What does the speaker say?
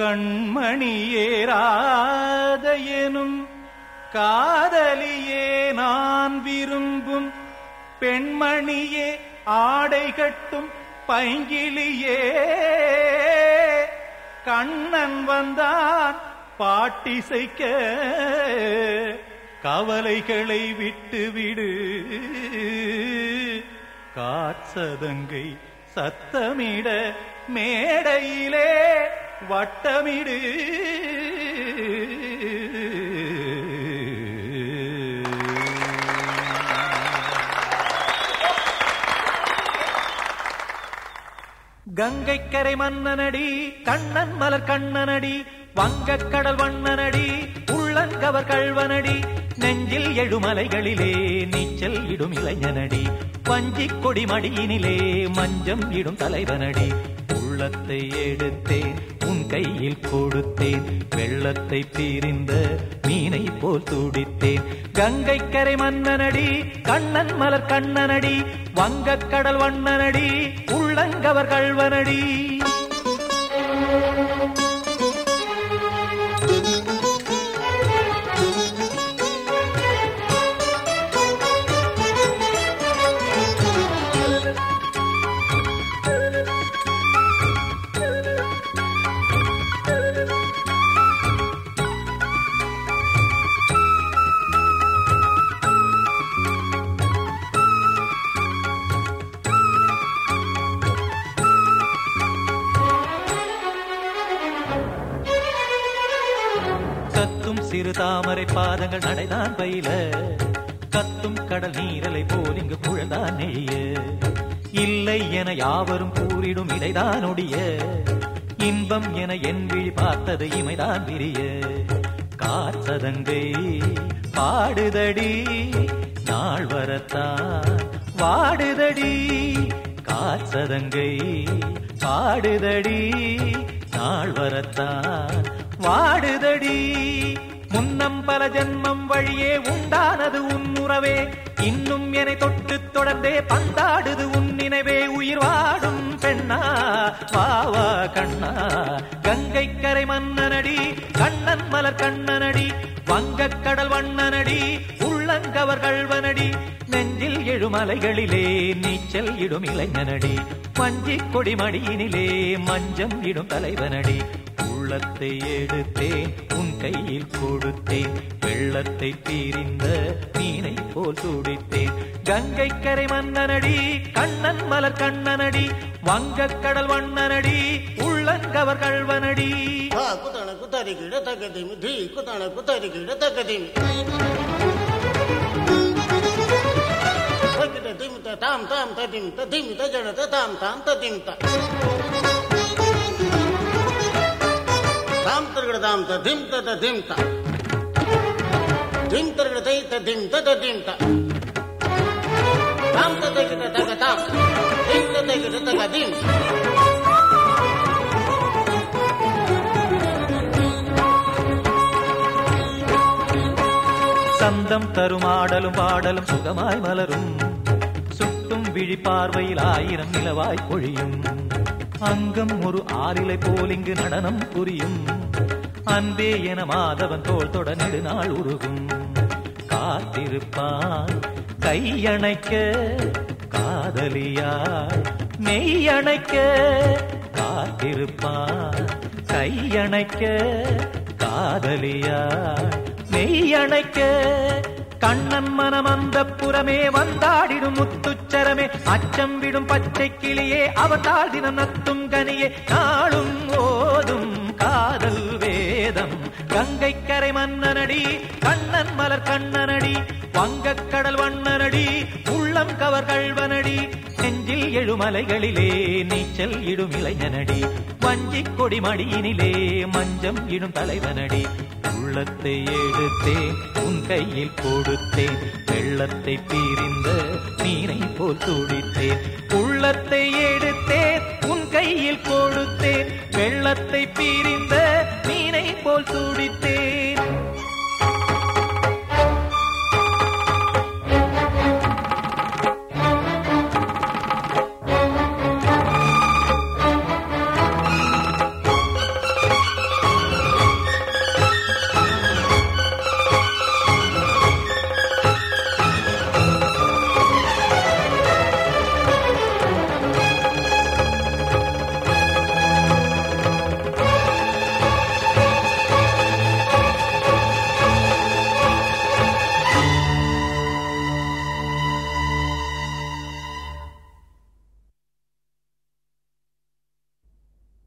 கண்மணியேராத எனும் காதலியே நான் விரும்பும் பெண்மணியே ஆடை கட்டும் பைங்கிலியே கண்ணன் வந்தான் பாட்டிசைக்க கவலைகளை விட்டுவிடு. காட்சதங்கை சத்தமிட மேடையிலே வட்டமிடு. கங்கைக்கரை மன்னனடி கண்ணன் மலர் கண்ணனடி வங்கக் கடல் வண்ணனடி உள்ளங்கவர் கழ்வனடி நெஞ்சில் எழுமலைகளிலே நீச்சல் இடும் இளைஞனடி வஞ்சிக் கொடி மடியினிலே மஞ்சம் இடும் தலைவனடி. உள்ளத்தை எடுத்தேன் கையில் கொடுத்தேன். வெள்ளத்தை பிரிந்த மீனை போல் துடித்தேன். கங்கைக்கரை மன்னனடி கண்ணன் மலர் கண்ணனடி வங்கக் கடல் வண்ணனடி உள்ளங்கவர் கல்வனடி கத்தும் தாமரை பாதங்கள் நடைதான் பயில. கத்தும் கடல் நீரலை போல் இங்கு புழல்தான் நெய்ய. இல்லை என யாவரும் கூறிடும் இடைதான் ஒடிய. இன்பம் என என் விழி பார்த்தது இமைதான் விரிய. காத்ததங்கை பாடுதடி நாள் வரத்தான் வாடுதடி. காத்ததங்கை பாடுதடி நாள் வரத்தான் வாடுதடி. முன்னம் பல ஜென்மம் வழியே உண்டானது உன் உறவே. இன்னும் என்னை தொட்டு தொடர்ந்தே பந்தாடுது உன் நினைவே. உயிர் வாடும் பெண்ணா வாவா கண்ணா. கங்கை கரை மன்னனடி கண்ணன் மலர் கண்ணனடி வங்கக் கடல் வண்ணனடி உள்ளங்கவர் கல்வனடி நெஞ்சில் எழுமலைகளிலே நீச்சல் இடும் இளைஞனடி. மஞ்சிக் கொடி மடியினிலே மஞ்சம் இடும் தலைவனடி. உள்ளத்தை எடுத்தேன் உன் கையில் கொடுத்தேன். வெள்ளத்தை தீரிந்த மீனை போல் துடித்தேன். கங்கை கரை மன்னனடி கண்ணன் மலர் கண்ணனடி வங்கக் கடல் வண்ணனடி உள்ளங்கவர் கல்வனடி குத்தன குத்தாரி கிட தக்கதிமி தீ குத்தன குத்தாரி கிட தக்கதிமி தாம் தாம் ததிம் ததிம் தஜட தாம் தாம் ததிம் ததாம் ததிம் ததிம் திம் தர்கதை ததிம் ததிம் தாம் ததகித தகதாம் திம். ததகித தகதிம் சந்தம் தரும் ஆடலும் பாடலும் சுகமாய் மலரும். சுட்டும் விழி பார்வையில் ஆயிரம் நிலவாய் பொழியும். அங்கம் ஒரு ஆறிலை போல் நடனம் புரியும். அன்பே என மாதவன் தோல் தொட நெடுநாள் உருகும். காத்திருப்பான் கையணைக்க காதலியாய். மெய்யணைக்க காத்திருப்பான் கையணைக்க காதலியாய். மெய்யணைக்க கண்ணன் மனம் அந்த புறமே வந்தாடிடும் முத்துச்சரமே. அச்சம் விடும் பச்சை கிளியே அவத்தால் தினம் நத்தும் கனியே. நாளும் ஓதும் காதல் வேதம். கங்கை கரை மன்னனடி கண்ணன் மலர் கண்ணனடி வங்கக் கடல் வண்ணனடி உள்ளம் கவர் கழ்வனடி நெஞ்சில் எழுமலைகளிலே நீச்சல் இடும் இளைஞனடி வஞ்சிக் கொடி மடியினிலே மஞ்சம் இடும் தலைவனடி. உள்ளத்தை எடுத்தேன் உன் கையில் கொடுத்தேன் வெள்ளத்தை பிரிந்த நீரை போல் துடித்தேன். உள்ளத்தை எடுத்தேன் கையில் கொடுத்தேன் வெள்ளத்தை பிரிந்த மீனை போல் துடித்தேன்.